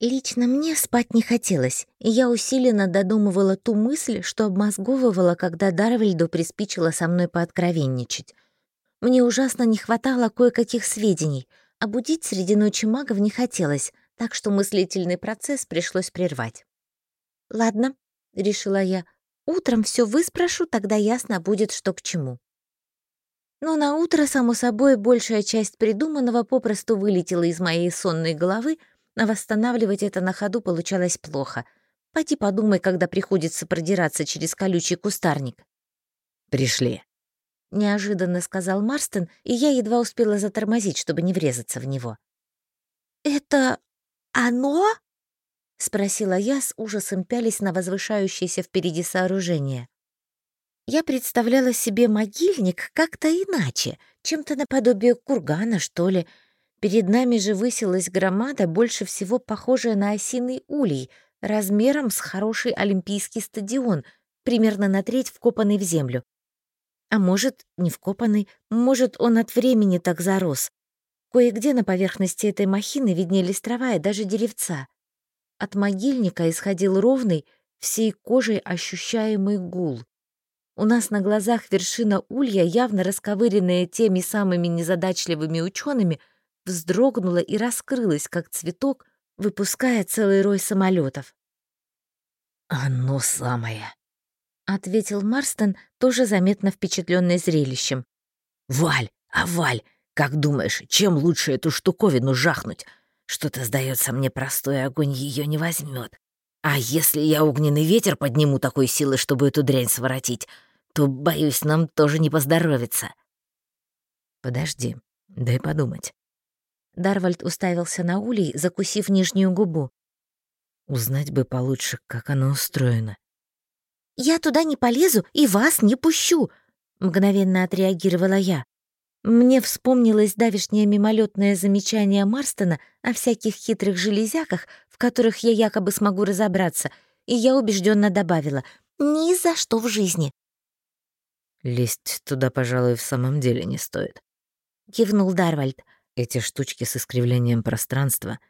Лично мне спать не хотелось, и я усиленно додумывала ту мысль, что обмозговывала, когда Дарвальду приспичило со мной пооткровенничать. Мне ужасно не хватало кое-каких сведений, а будить среди ночи магов не хотелось, так что мыслительный процесс пришлось прервать. «Ладно», — решила я, — «утром все выспрошу, тогда ясно будет, что к чему». Но на утро, само собой, большая часть придуманного попросту вылетела из моей сонной головы, а восстанавливать это на ходу получалось плохо. Пойди подумай, когда приходится продираться через колючий кустарник. «Пришли», — неожиданно сказал Марстон, и я едва успела затормозить, чтобы не врезаться в него. «Это оно?» — спросила я с ужасом пялись на возвышающееся впереди сооружение. Я представляла себе могильник как-то иначе, чем-то наподобие кургана, что ли, Перед нами же высилась громада, больше всего похожая на осиный улей, размером с хороший олимпийский стадион, примерно на треть вкопанный в землю. А может, не вкопанный, может, он от времени так зарос. Кое-где на поверхности этой махины виднелись трава и даже деревца. От могильника исходил ровный, всей кожей ощущаемый гул. У нас на глазах вершина улья, явно расковыренная теми самыми незадачливыми учеными, вздрогнула и раскрылась, как цветок, выпуская целый рой самолетов. «Оно самое», — ответил Марстон, тоже заметно впечатленный зрелищем. «Валь, а Валь, как думаешь, чем лучше эту штуковину жахнуть? Что-то, сдается мне, простой огонь ее не возьмет. А если я огненный ветер подниму такой силы, чтобы эту дрянь своротить, то, боюсь, нам тоже не поздоровится». «Подожди, дай подумать». Дарвальд уставился на улей, закусив нижнюю губу. «Узнать бы получше, как оно устроено». «Я туда не полезу и вас не пущу», — мгновенно отреагировала я. Мне вспомнилось давешнее мимолетное замечание Марстона о всяких хитрых железяках, в которых я якобы смогу разобраться, и я убежденно добавила «ни за что в жизни». «Лезть туда, пожалуй, в самом деле не стоит», — кивнул Дарвальд. Эти штучки с искривлением пространства,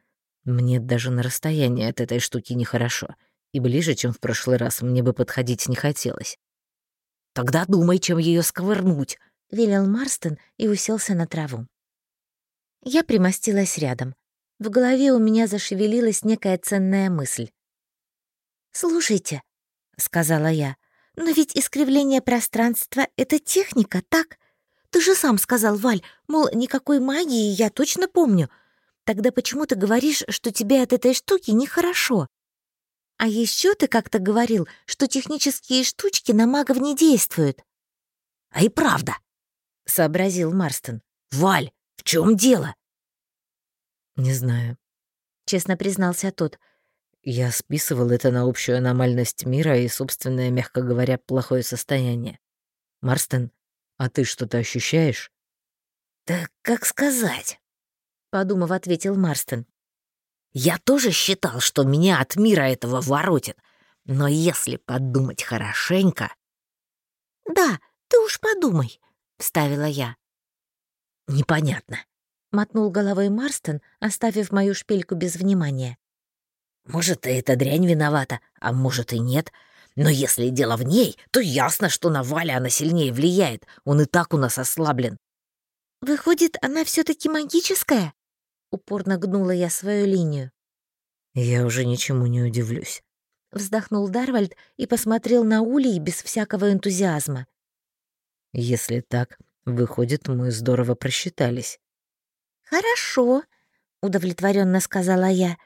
мне даже на расстоянии от этой штуки нехорошо, и ближе, чем в прошлый раз, мне бы подходить не хотелось. «Тогда думай, чем ее сковырнуть», — велел Марстон и уселся на траву. Я примостилась рядом. В голове у меня зашевелилась некая ценная мысль. «Слушайте», — сказала я, — «но ведь искривление пространства — это техника, так? Ты же сам сказал, Валь, мол, никакой магии я точно помню. Тогда почему ты говоришь, что тебе от этой штуки нехорошо? А еще ты как-то говорил, что технические штучки на магов не действуют. А и правда, сообразил Марстон. Валь, в чем дело? Не знаю, честно признался тот. Я списывал это на общую аномальность мира и собственное, мягко говоря, плохое состояние. Марстон, а ты что-то ощущаешь? Да как сказать? Подумав, ответил Марстон. Я тоже считал, что меня от мира этого воротит. Но если подумать хорошенько... Да, ты уж подумай, вставила я. Непонятно. Мотнул головой Марстон, оставив мою шпильку без внимания. Может, и эта дрянь виновата, а может и нет. Но если дело в ней, то ясно, что на Валя она сильнее влияет. Он и так у нас ослаблен. «Выходит, она все таки магическая?» Упорно гнула я свою линию. «Я уже ничему не удивлюсь», — вздохнул Дарвальд и посмотрел на Улей без всякого энтузиазма. «Если так, выходит, мы здорово просчитались». «Хорошо», — удовлетворенно сказала я.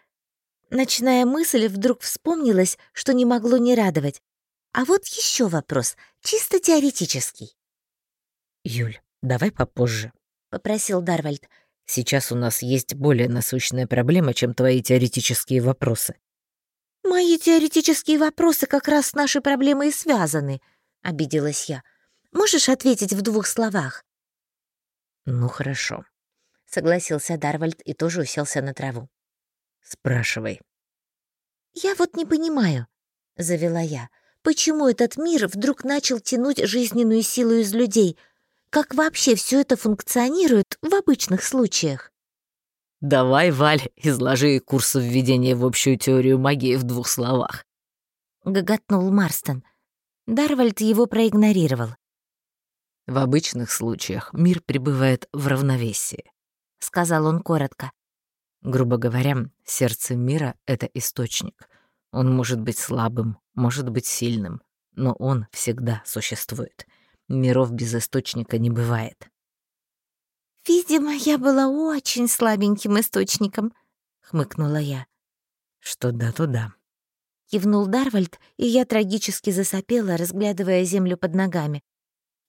Ночная мысль вдруг вспомнилась, что не могло не радовать. А вот еще вопрос, чисто теоретический. «Юль, давай попозже», — попросил Дарвальд. «Сейчас у нас есть более насущная проблема, чем твои теоретические вопросы». «Мои теоретические вопросы как раз с нашей проблемой и связаны», — обиделась я. «Можешь ответить в двух словах?» «Ну, хорошо», — согласился Дарвальд и тоже уселся на траву. Спрашивай. «Я вот не понимаю», — завела я, «почему этот мир вдруг начал тянуть жизненную силу из людей? Как вообще все это функционирует в обычных случаях?» Давай, Валь, изложи курс введения в общую теорию магии в двух словах. Гоготнул Марстон. Дарвальд его проигнорировал. В обычных случаях мир пребывает в равновесии, сказал он коротко. Грубо говоря, сердце мира — это источник. Он может быть слабым, может быть сильным, но он всегда существует. Миров без источника не бывает. «Видимо, я была очень слабеньким источником», — хмыкнула я. «Что да, то да», — кивнул Дарвальд, и я трагически засопела, разглядывая землю под ногами.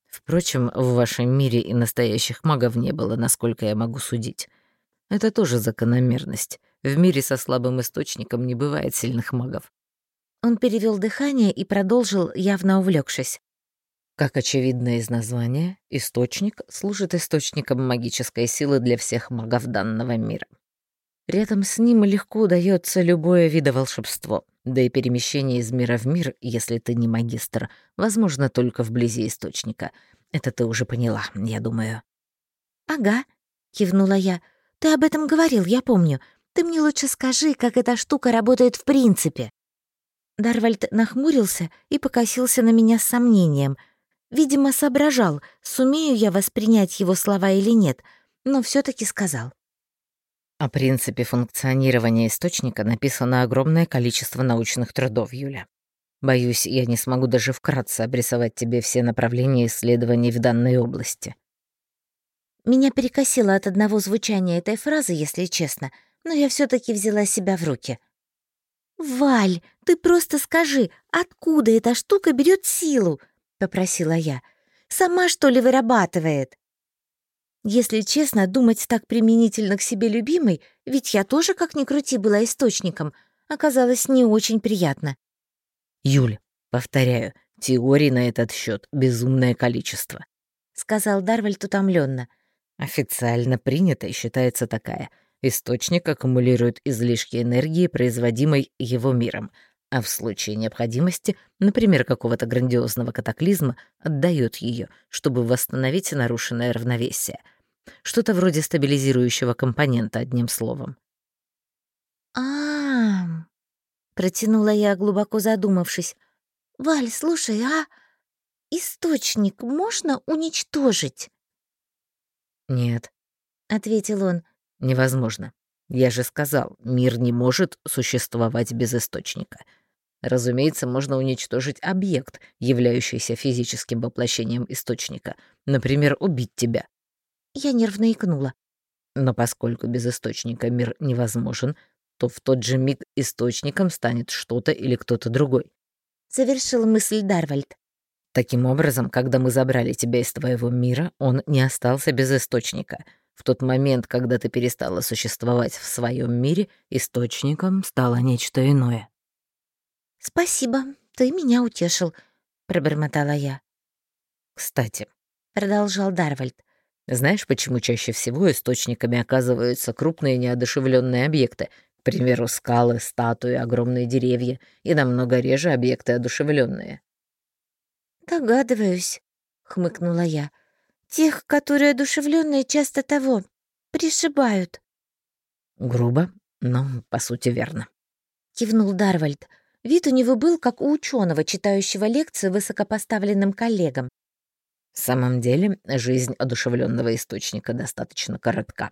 «Впрочем, в вашем мире и настоящих магов не было, насколько я могу судить. Это тоже закономерность. В мире со слабым источником не бывает сильных магов». Он перевел дыхание и продолжил, явно увлекшись. Как очевидно из названия, источник служит источником магической силы для всех магов данного мира. Рядом с ним легко удается любое видо волшебство, да и перемещение из мира в мир, если ты не магистр, возможно только вблизи источника. Это ты уже поняла, я думаю. «Ага», — кивнула я. «Ты об этом говорил, я помню. Ты мне лучше скажи, как эта штука работает в принципе». Дарвальд нахмурился и покосился на меня с сомнением — Видимо, соображал, сумею я воспринять его слова или нет, но все таки сказал. О принципе функционирования источника написано огромное количество научных трудов, Юля. Боюсь, я не смогу даже вкратце обрисовать тебе все направления исследований в данной области. Меня перекосило от одного звучания этой фразы, если честно, но я все таки взяла себя в руки. «Валь, ты просто скажи, откуда эта штука берет силу?» Попросила я. «Сама, что ли, вырабатывает?» Если честно, думать так применительно к себе любимой, ведь я тоже, как ни крути, была источником, оказалось не очень приятно. «Юль, повторяю, теорий на этот счет безумное количество», — сказал Дарвальд утомленно. «Официально принято и считается такая. Источник аккумулирует излишки энергии, производимой его миром, а в случае необходимости, например, какого-то грандиозного катаклизма, отдает ее, чтобы восстановить нарушенное равновесие. Что-то вроде стабилизирующего компонента, одним словом. а, -а, -а протянула я, глубоко задумавшись. «Валь, слушай, а источник можно уничтожить?» «Нет», — ответил он. «Невозможно. Я же сказал, мир не может существовать без источника. Разумеется, можно уничтожить объект, являющийся физическим воплощением источника. Например, убить тебя. Я нервно икнула. Но поскольку без источника мир невозможен, то в тот же миг источником станет что-то или кто-то другой. Завершил мысль Дарвальд. Таким образом, когда мы забрали тебя из твоего мира, он не остался без источника. В тот момент, когда ты перестала существовать в своем мире, источником стало нечто иное. «Спасибо, ты меня утешил», — пробормотала я. «Кстати», — продолжал Дарвальд, «знаешь, почему чаще всего источниками оказываются крупные неодушевленные объекты, к примеру, скалы, статуи, огромные деревья, и намного реже объекты одушевленные? «Догадываюсь», — хмыкнула я. «Тех, которые одушевленные, часто того пришибают». «Грубо, но, по сути, верно», — кивнул Дарвальд. Вид у него был, как у ученого, читающего лекции высокопоставленным коллегам. В самом деле, жизнь одушевленного источника достаточно коротка.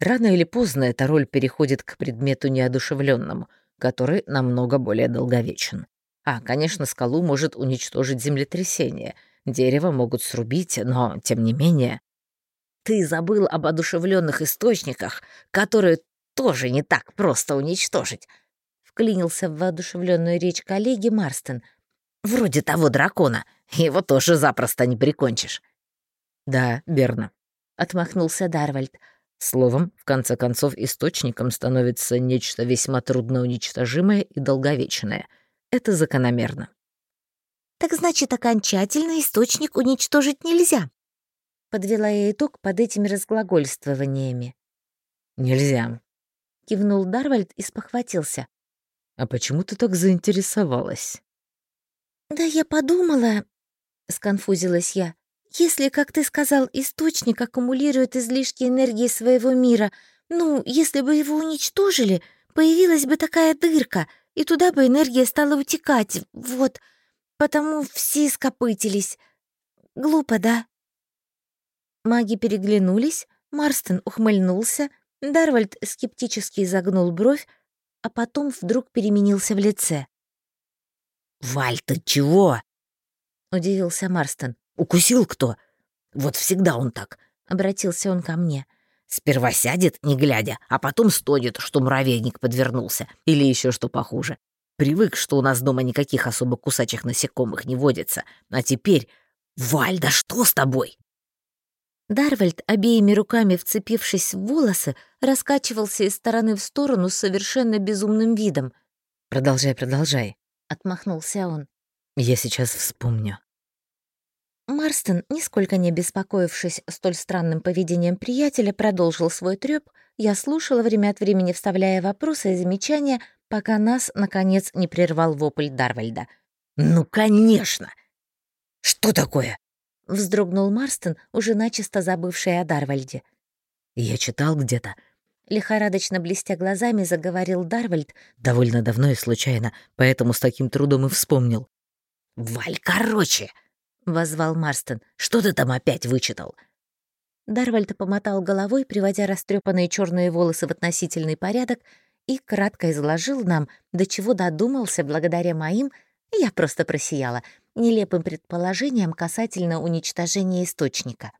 Рано или поздно эта роль переходит к предмету неодушевленному, который намного более долговечен. А, конечно, скалу может уничтожить землетрясение, дерево могут срубить, но, тем не менее... Ты забыл об одушевленных источниках, которые тоже не так просто уничтожить вклинился в воодушевленную речь коллеги Марстон. «Вроде того дракона. Его тоже запросто не прикончишь». «Да, верно», — отмахнулся Дарвальд. Словом, в конце концов, источником становится нечто весьма трудноуничтожимое и долговечное. Это закономерно. «Так значит, окончательно источник уничтожить нельзя», — подвела я итог под этими разглагольствованиями. «Нельзя», — кивнул Дарвальд и спохватился. «А почему ты так заинтересовалась?» «Да я подумала...» — сконфузилась я. «Если, как ты сказал, источник аккумулирует излишки энергии своего мира, Ну, если бы его уничтожили, появилась бы такая дырка, и туда бы энергия стала утекать. Вот, потому все скопытились. Глупо, да?» Маги переглянулись, Марстон ухмыльнулся, Дарвальд скептически изогнул бровь, а потом вдруг переменился в лице. «Валь, ты чего?» — удивился Марстон. «Укусил кто? Вот всегда он так», — обратился он ко мне. «Сперва сядет, не глядя, а потом стонет, что муравейник подвернулся, или еще что похуже. Привык, что у нас дома никаких особо кусачих насекомых не водится, а теперь... Валь, да что с тобой?» Дарвальд, обеими руками вцепившись в волосы, раскачивался из стороны в сторону с совершенно безумным видом. «Продолжай, продолжай», — отмахнулся он. «Я сейчас вспомню». Марстон, нисколько не беспокоившись столь странным поведением приятеля, продолжил свой трёп. Я слушала время от времени, вставляя вопросы и замечания, пока нас, наконец, не прервал вопль Дарвальда. «Ну, конечно! Что такое?» Вздрогнул Марстон, уже начисто забывший о Дарвальде. «Я читал где-то». Лихорадочно блестя глазами, заговорил Дарвальд. «Довольно давно и случайно, поэтому с таким трудом и вспомнил». «Валь, короче!» — возвал Марстон. «Что ты там опять вычитал?» Дарвальд помотал головой, приводя растрепанные черные волосы в относительный порядок, и кратко изложил нам, до чего додумался благодаря моим, я просто просияла, нелепым предположением касательно уничтожения источника.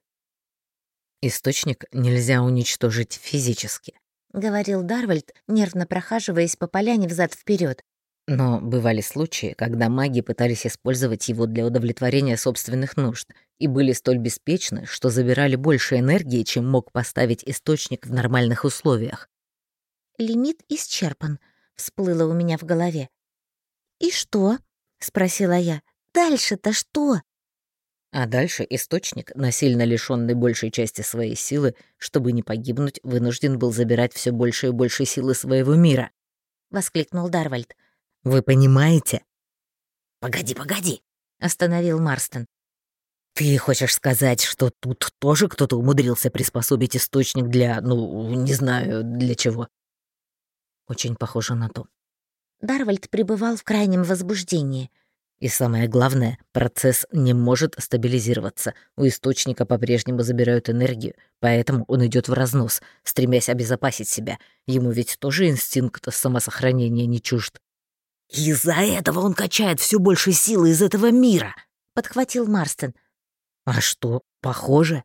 «Источник нельзя уничтожить физически», — говорил Дарвальд, нервно прохаживаясь по поляне взад вперед. Но бывали случаи, когда маги пытались использовать его для удовлетворения собственных нужд и были столь беспечны, что забирали больше энергии, чем мог поставить источник в нормальных условиях. «Лимит исчерпан», — всплыло у меня в голове. «И что?» — спросила я. Дальше-то что?» А дальше источник, насильно лишённый большей части своей силы, чтобы не погибнуть, вынужден был забирать все больше и больше силы своего мира. Воскликнул Дарвальд. «Вы понимаете?» «Погоди, погоди!» — остановил Марстон. «Ты хочешь сказать, что тут тоже кто-то умудрился приспособить источник для, ну, не знаю, для чего?» Очень похоже на то. Дарвальд пребывал в крайнем возбуждении — и самое главное, процесс не может стабилизироваться. У источника по-прежнему забирают энергию, поэтому он идет в разнос, стремясь обезопасить себя. Ему ведь тоже инстинкт самосохранения не чужд. «Из-за этого он качает все больше силы из этого мира», — подхватил Марстон. «А что, похоже?»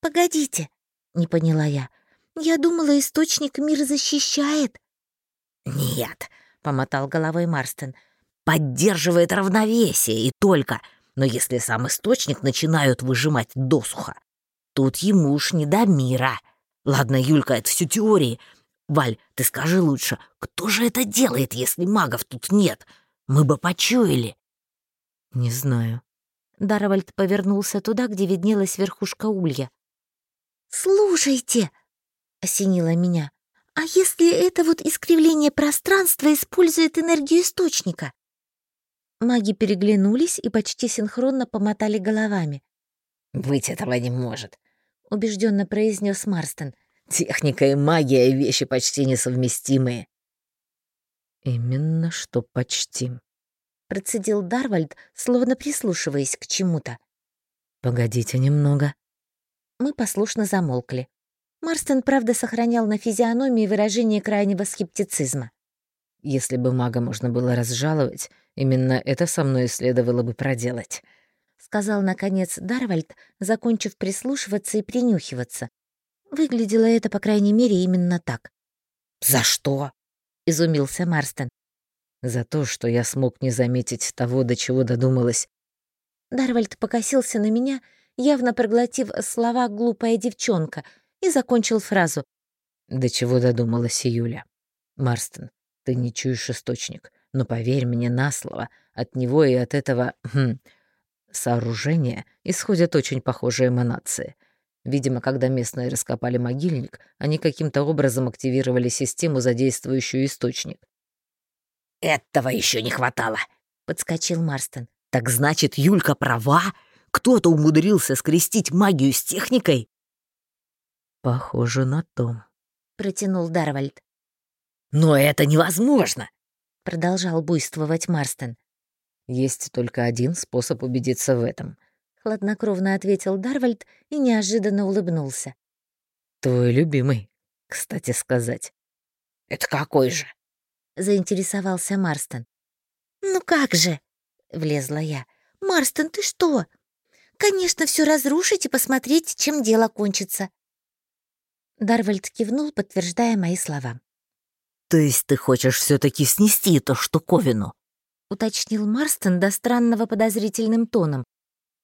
«Погодите», — не поняла я. «Я думала, источник мир защищает». «Нет», — помотал головой Марстон поддерживает равновесие и только. Но если сам источник начинают выжимать досуха, тут ему уж не до мира. Ладно, Юлька, это все теории. Валь, ты скажи лучше, кто же это делает, если магов тут нет? Мы бы почуяли. Не знаю. Дарвальд повернулся туда, где виднелась верхушка улья. «Слушайте!» — осенило меня. «А если это вот искривление пространства использует энергию источника?» Маги переглянулись и почти синхронно помотали головами. «Быть этого не может», — убежденно произнес Марстон. «Техника и магия — вещи почти несовместимые». «Именно что почти», — процедил Дарвальд, словно прислушиваясь к чему-то. «Погодите немного». Мы послушно замолкли. Марстон, правда, сохранял на физиономии выражение крайнего скептицизма. «Если бы мага можно было разжаловать, Именно это со мной следовало бы проделать», — сказал, наконец, Дарвальд, закончив прислушиваться и принюхиваться. Выглядело это, по крайней мере, именно так. «За что?» — изумился Марстон. «За то, что я смог не заметить того, до чего додумалась». Дарвальд покосился на меня, явно проглотив слова «глупая девчонка», и закончил фразу. «До чего додумалась Юля? Марстон, ты не чуешь источник. Но поверь мне на слово, от него и от этого хм, сооружения исходят очень похожие эманации. Видимо, когда местные раскопали могильник, они каким-то образом активировали систему, задействующую источник. «Этого еще не хватало», — подскочил Марстон. «Так значит, Юлька права? Кто-то умудрился скрестить магию с техникой?» «Похоже на то», — протянул Дарвальд. «Но это невозможно!» — продолжал буйствовать Марстон. «Есть только один способ убедиться в этом», — хладнокровно ответил Дарвальд и неожиданно улыбнулся. «Твой любимый, кстати сказать». «Это какой же?» — заинтересовался Марстон. «Ну как же?» — влезла я. «Марстон, ты что? Конечно, все разрушить и посмотреть, чем дело кончится». Дарвальд кивнул, подтверждая мои слова. «То есть ты хочешь все таки снести эту штуковину?» — уточнил Марстон до странного подозрительным тоном.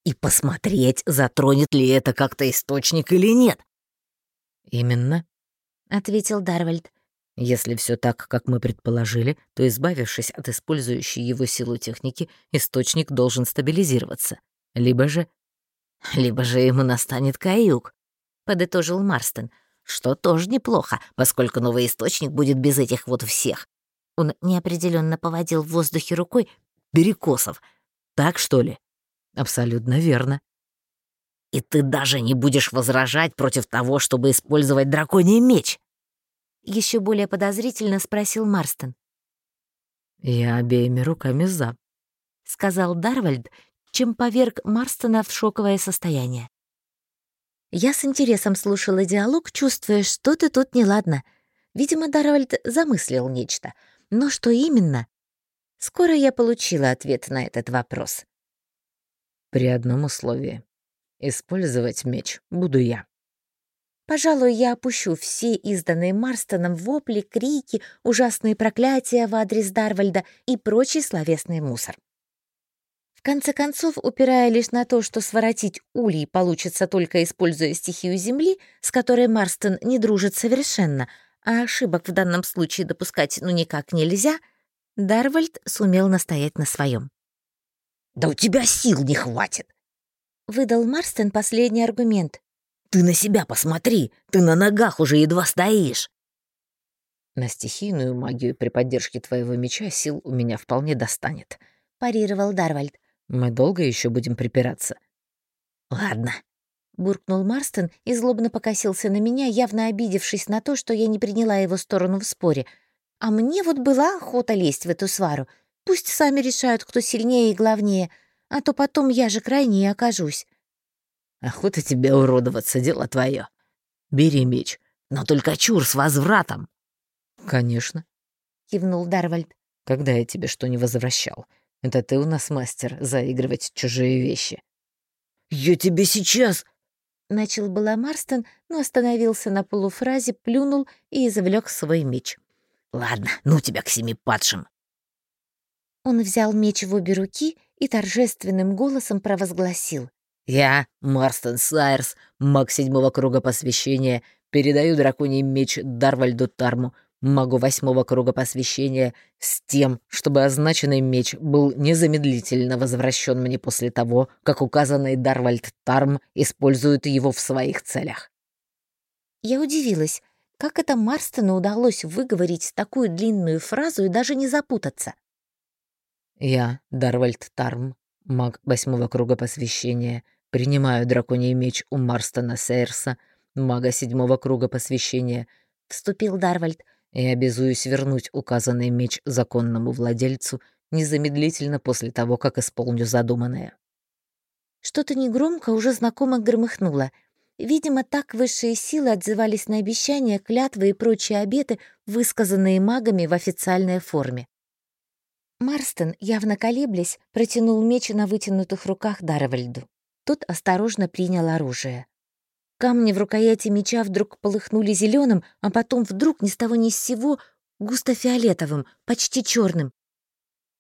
«И посмотреть, затронет ли это как-то источник или нет». «Именно», — ответил Дарвальд. «Если все так, как мы предположили, то, избавившись от использующей его силу техники, источник должен стабилизироваться. Либо же... Либо же ему настанет каюк», — подытожил Марстон что тоже неплохо, поскольку новый источник будет без этих вот всех. Он неопределенно поводил в воздухе рукой перекосов. Так что ли? Абсолютно верно. И ты даже не будешь возражать против того, чтобы использовать драконий меч? Еще более подозрительно спросил Марстон. Я обеими руками за, сказал Дарвальд, чем поверг Марстона в шоковое состояние. Я с интересом слушала диалог, чувствуя, что-то тут неладно. Видимо, Дарвальд замыслил нечто. Но что именно? Скоро я получила ответ на этот вопрос. При одном условии. Использовать меч буду я. Пожалуй, я опущу все изданные Марстоном вопли, крики, ужасные проклятия в адрес Дарвальда и прочий словесный мусор. В конце концов, упирая лишь на то, что своротить улей получится только используя стихию Земли, с которой Марстон не дружит совершенно, а ошибок в данном случае допускать ну никак нельзя, Дарвальд сумел настоять на своем. «Да у тебя сил не хватит!» — выдал Марстон последний аргумент. «Ты на себя посмотри! Ты на ногах уже едва стоишь!» «На стихийную магию при поддержке твоего меча сил у меня вполне достанет», — парировал Дарвальд. Мы долго еще будем припираться?» «Ладно», — буркнул Марстон и злобно покосился на меня, явно обидевшись на то, что я не приняла его сторону в споре. А мне вот была охота лезть в эту свару. Пусть сами решают, кто сильнее и главнее, а то потом я же крайней окажусь. «Охота тебе уродоваться, дело твое. Бери меч, но только чур с возвратом». «Конечно», — кивнул Дарвальд. «Когда я тебе что не возвращал? Это ты у нас мастер заигрывать чужие вещи. «Я тебе сейчас...» Начал было Марстон, но остановился на полуфразе, плюнул и извлек свой меч. «Ладно, ну тебя к семи падшим!» Он взял меч в обе руки и торжественным голосом провозгласил. «Я, Марстон Сайерс, маг седьмого круга посвящения, передаю драконий меч Дарвальду Тарму, магу восьмого круга посвящения с тем, чтобы означенный меч был незамедлительно возвращен мне после того, как указанный Дарвальд Тарм использует его в своих целях. Я удивилась, как это Марстону удалось выговорить такую длинную фразу и даже не запутаться. «Я, Дарвальд Тарм, маг восьмого круга посвящения, принимаю драконий меч у Марстона Сейрса, мага седьмого круга посвящения», — вступил Дарвальд, и обязуюсь вернуть указанный меч законному владельцу незамедлительно после того, как исполню задуманное». Что-то негромко уже знакомо громыхнуло. Видимо, так высшие силы отзывались на обещания, клятвы и прочие обеты, высказанные магами в официальной форме. Марстон, явно колеблясь, протянул меч на вытянутых руках Дарвальду. Тот осторожно принял оружие. Камни в рукояти меча вдруг полыхнули зеленым, а потом вдруг ни с того ни с сего густо-фиолетовым, почти черным.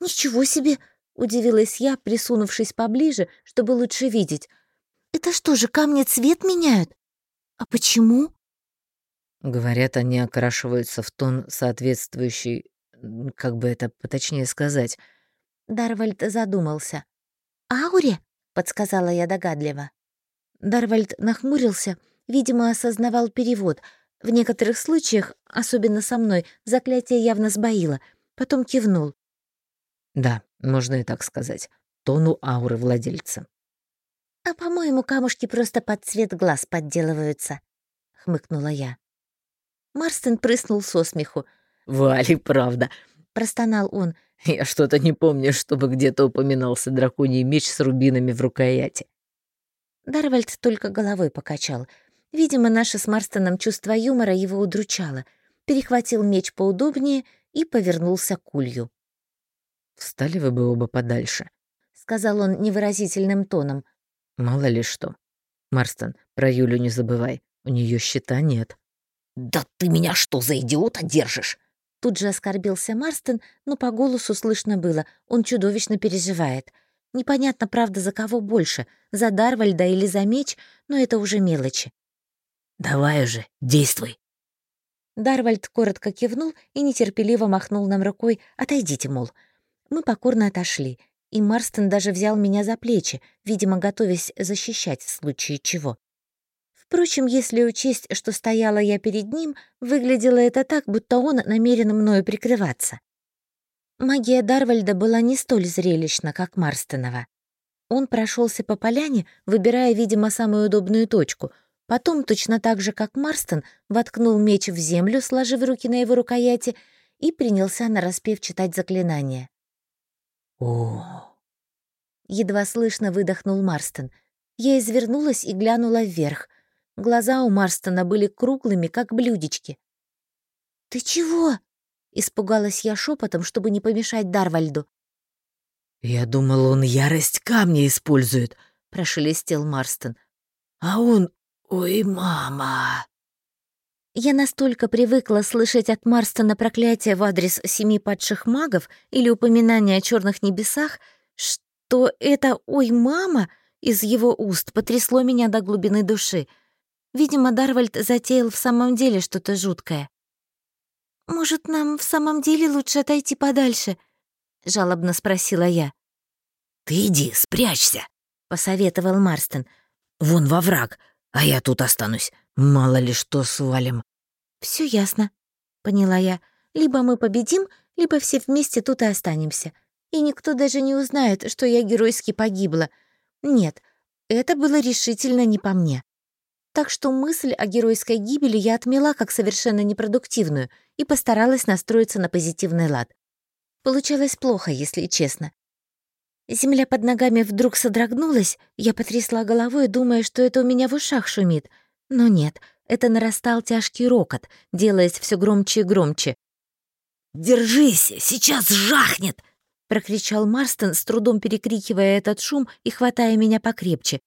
«Ничего себе!» — удивилась я, присунувшись поближе, чтобы лучше видеть. «Это что же, камни цвет меняют? А почему?» Говорят, они окрашиваются в тон, соответствующий, как бы это поточнее сказать. Дарвальд задумался. «Ауре?» — подсказала я догадливо. Дарвальд нахмурился, видимо, осознавал перевод. В некоторых случаях, особенно со мной, заклятие явно сбоило. Потом кивнул. «Да, можно и так сказать. Тону ауры владельца». «А, по-моему, камушки просто под цвет глаз подделываются», — хмыкнула я. Марстон прыснул со смеху. «Вали, правда», — простонал он. «Я что-то не помню, чтобы где-то упоминался драконий меч с рубинами в рукояти». Дарвальд только головой покачал. Видимо, наше с Марстоном чувство юмора его удручало. Перехватил меч поудобнее и повернулся к улью. «Встали вы бы оба подальше», — сказал он невыразительным тоном. «Мало ли что. Марстон, про Юлю не забывай, у нее счета нет». «Да ты меня что, за идиота держишь?» Тут же оскорбился Марстон, но по голосу слышно было, он чудовищно переживает. Непонятно, правда, за кого больше, за Дарвальда или за меч, но это уже мелочи. «Давай уже, действуй!» Дарвальд коротко кивнул и нетерпеливо махнул нам рукой «Отойдите, мол». Мы покорно отошли, и Марстон даже взял меня за плечи, видимо, готовясь защищать в случае чего. Впрочем, если учесть, что стояла я перед ним, выглядело это так, будто он намерен мною прикрываться. Магия Дарвальда была не столь зрелищна, как Марстонова. Он прошелся по поляне, выбирая, видимо, самую удобную точку. Потом, точно так же, как Марстон, воткнул меч в землю, сложив руки на его рукояти, и принялся нараспев читать заклинание. «О!» Едва слышно выдохнул Марстон. Я извернулась и глянула вверх. Глаза у Марстона были круглыми, как блюдечки. «Ты чего?» — испугалась я шепотом, чтобы не помешать Дарвальду. «Я думал, он ярость камня использует», — прошелестел Марстон. «А он... Ой, мама!» Я настолько привыкла слышать от Марстона проклятие в адрес семи падших магов или упоминание о черных небесах, что это «Ой, мама!» из его уст потрясло меня до глубины души — Видимо, Дарвальд затеял в самом деле что-то жуткое. «Может, нам в самом деле лучше отойти подальше?» — жалобно спросила я. «Ты иди, спрячься», — посоветовал Марстон. «Вон во враг, а я тут останусь. Мало ли что свалим». Все ясно», — поняла я. «Либо мы победим, либо все вместе тут и останемся. И никто даже не узнает, что я геройски погибла. Нет, это было решительно не по мне. Так что мысль о геройской гибели я отмела как совершенно непродуктивную и постаралась настроиться на позитивный лад. Получалось плохо, если честно. Земля под ногами вдруг содрогнулась, я потрясла головой, думая, что это у меня в ушах шумит. Но нет, это нарастал тяжкий рокот, делаясь все громче и громче. «Держись, сейчас жахнет!» — прокричал Марстон, с трудом перекрикивая этот шум и хватая меня покрепче.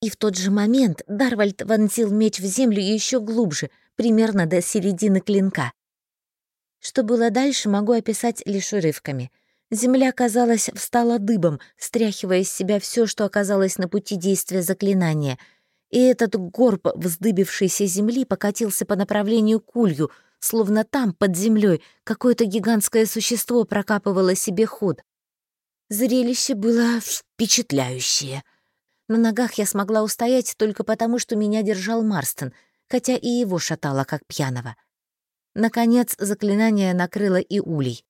И в тот же момент Дарвальд вонзил меч в землю еще глубже, примерно до середины клинка. Что было дальше, могу описать лишь урывками. Земля, казалось, встала дыбом, стряхивая из себя все, что оказалось на пути действия заклинания. И этот горб вздыбившейся земли покатился по направлению к улью, словно там, под землей, какое-то гигантское существо прокапывало себе ход. Зрелище было впечатляющее — на ногах я смогла устоять только потому, что меня держал Марстон, хотя и его шатало, как пьяного. Наконец заклинание накрыло и улей.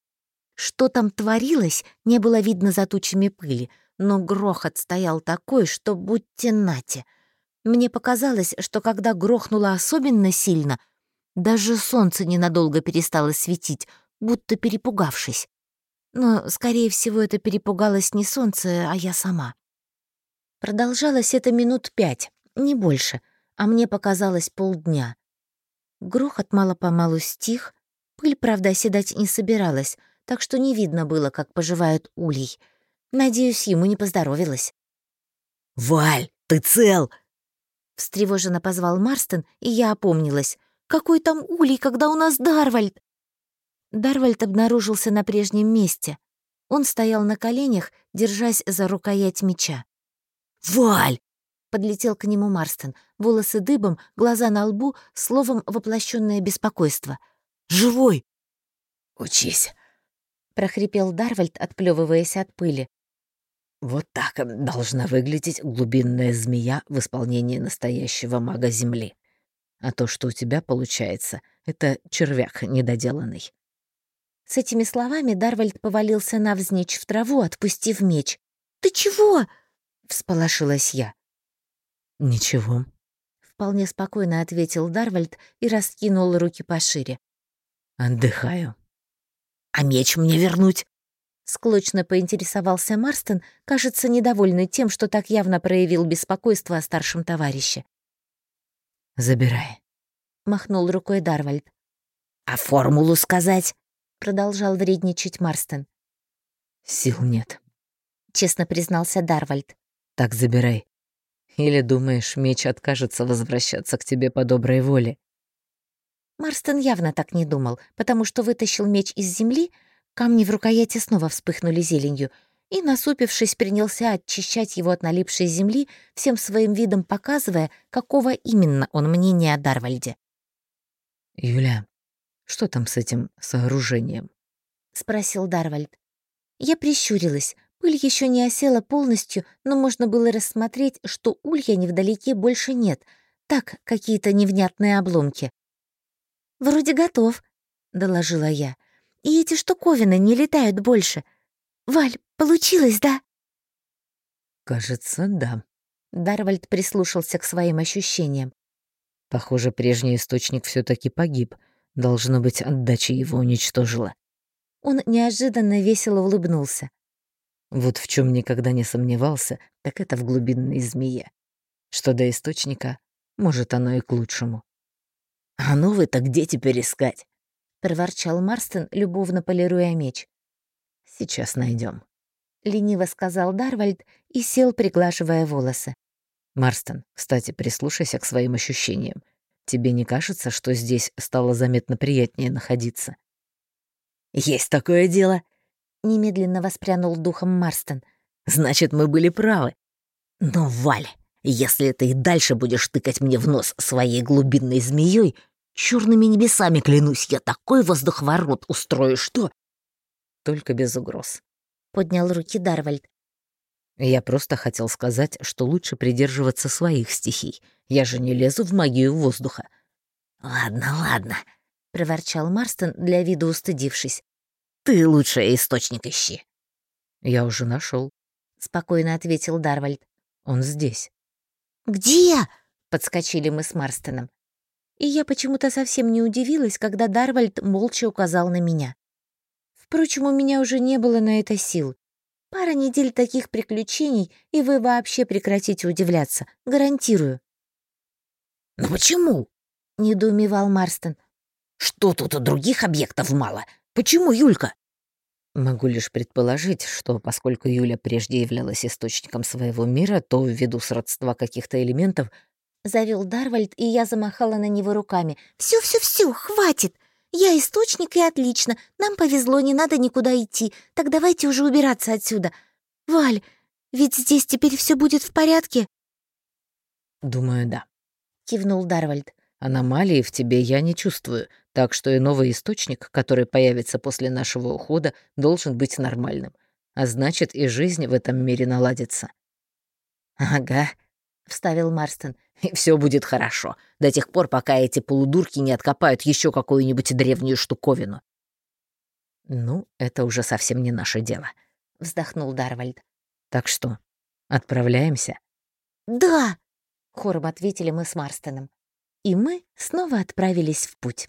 Что там творилось, не было видно за тучами пыли, но грохот стоял такой, что будьте нате. Мне показалось, что когда грохнуло особенно сильно, даже солнце ненадолго перестало светить, будто перепугавшись. Но, скорее всего, это перепугалось не солнце, а я сама. Продолжалось это минут пять, не больше, а мне показалось полдня. Грохот мало-помалу стих, пыль, правда, оседать не собиралась, так что не видно было, как поживает улей. Надеюсь, ему не поздоровилось. «Валь, ты цел?» Встревоженно позвал Марстон, и я опомнилась. «Какой там улей, когда у нас Дарвальд?» Дарвальд обнаружился на прежнем месте. Он стоял на коленях, держась за рукоять меча. «Валь!» — подлетел к нему Марстон. Волосы дыбом, глаза на лбу, словом, воплощенное беспокойство. «Живой!» «Учись!» — прохрипел Дарвальд, отплевываясь от пыли. «Вот так должна выглядеть глубинная змея в исполнении настоящего мага Земли. А то, что у тебя получается, это червяк недоделанный». С этими словами Дарвальд повалился навзничь в траву, отпустив меч. «Ты чего?» Всполошилась я. «Ничего», — вполне спокойно ответил Дарвальд и раскинул руки пошире. «Отдыхаю». «А меч мне вернуть?» Склочно поинтересовался Марстон, кажется, недовольный тем, что так явно проявил беспокойство о старшем товарище. «Забирай», — махнул рукой Дарвальд. «А формулу сказать?» — продолжал вредничать Марстон. «Сил нет», — честно признался Дарвальд. «Так забирай. Или думаешь, меч откажется возвращаться к тебе по доброй воле?» Марстон явно так не думал, потому что вытащил меч из земли, Камни в рукояти снова вспыхнули зеленью, и, насупившись, принялся очищать его от налипшей земли, всем своим видом показывая, какого именно он мнения о Дарвальде. «Юля, что там с этим сооружением?» — спросил Дарвальд. Я прищурилась. Пыль еще не осела полностью, но можно было рассмотреть, что улья невдалеке больше нет. Так, какие-то невнятные обломки. «Вроде готов», — доложила я. И эти штуковины не летают больше. Валь, получилось, да?» «Кажется, да». Дарвальд прислушался к своим ощущениям. «Похоже, прежний источник все таки погиб. Должно быть, отдача его уничтожила». Он неожиданно весело улыбнулся. Вот в чем никогда не сомневался, так это в глубинной змее. Что до источника, может, оно и к лучшему. «А новый-то где теперь искать?» — проворчал Марстон, любовно полируя меч. «Сейчас найдем, лениво сказал Дарвальд и сел, приглаживая волосы. «Марстон, кстати, прислушайся к своим ощущениям. Тебе не кажется, что здесь стало заметно приятнее находиться?» «Есть такое дело», — немедленно воспрянул духом Марстон. «Значит, мы были правы. Но, Валь, если ты и дальше будешь тыкать мне в нос своей глубинной змеей, Черными небесами клянусь, я такой воздуховорот устрою, что...» «Только без угроз», — поднял руки Дарвальд. «Я просто хотел сказать, что лучше придерживаться своих стихий. Я же не лезу в магию воздуха». «Ладно, ладно», — проворчал Марстон, для вида устыдившись. «Ты лучший источник ищи». «Я уже нашел, спокойно ответил Дарвальд. «Он здесь». «Где?» — подскочили мы с Марстоном и я почему-то совсем не удивилась, когда Дарвальд молча указал на меня. Впрочем, у меня уже не было на это сил. Пара недель таких приключений, и вы вообще прекратите удивляться, гарантирую. «Но почему?» — недоумевал Марстон. «Что тут у других объектов мало? Почему Юлька?» Могу лишь предположить, что поскольку Юля прежде являлась источником своего мира, то ввиду сродства каких-то элементов — завел Дарвальд, и я замахала на него руками. всё всё всё хватит! Я источник, и отлично. Нам повезло, не надо никуда идти. Так давайте уже убираться отсюда. Валь, ведь здесь теперь всё будет в порядке?» «Думаю, да», — кивнул Дарвальд. «Аномалии в тебе я не чувствую, так что и новый источник, который появится после нашего ухода, должен быть нормальным. А значит, и жизнь в этом мире наладится». «Ага», — вставил Марстон и все будет хорошо, до тех пор, пока эти полудурки не откопают еще какую-нибудь древнюю штуковину. «Ну, это уже совсем не наше дело», — вздохнул Дарвальд. «Так что, отправляемся?» «Да!» — хором ответили мы с Марстоном. И мы снова отправились в путь.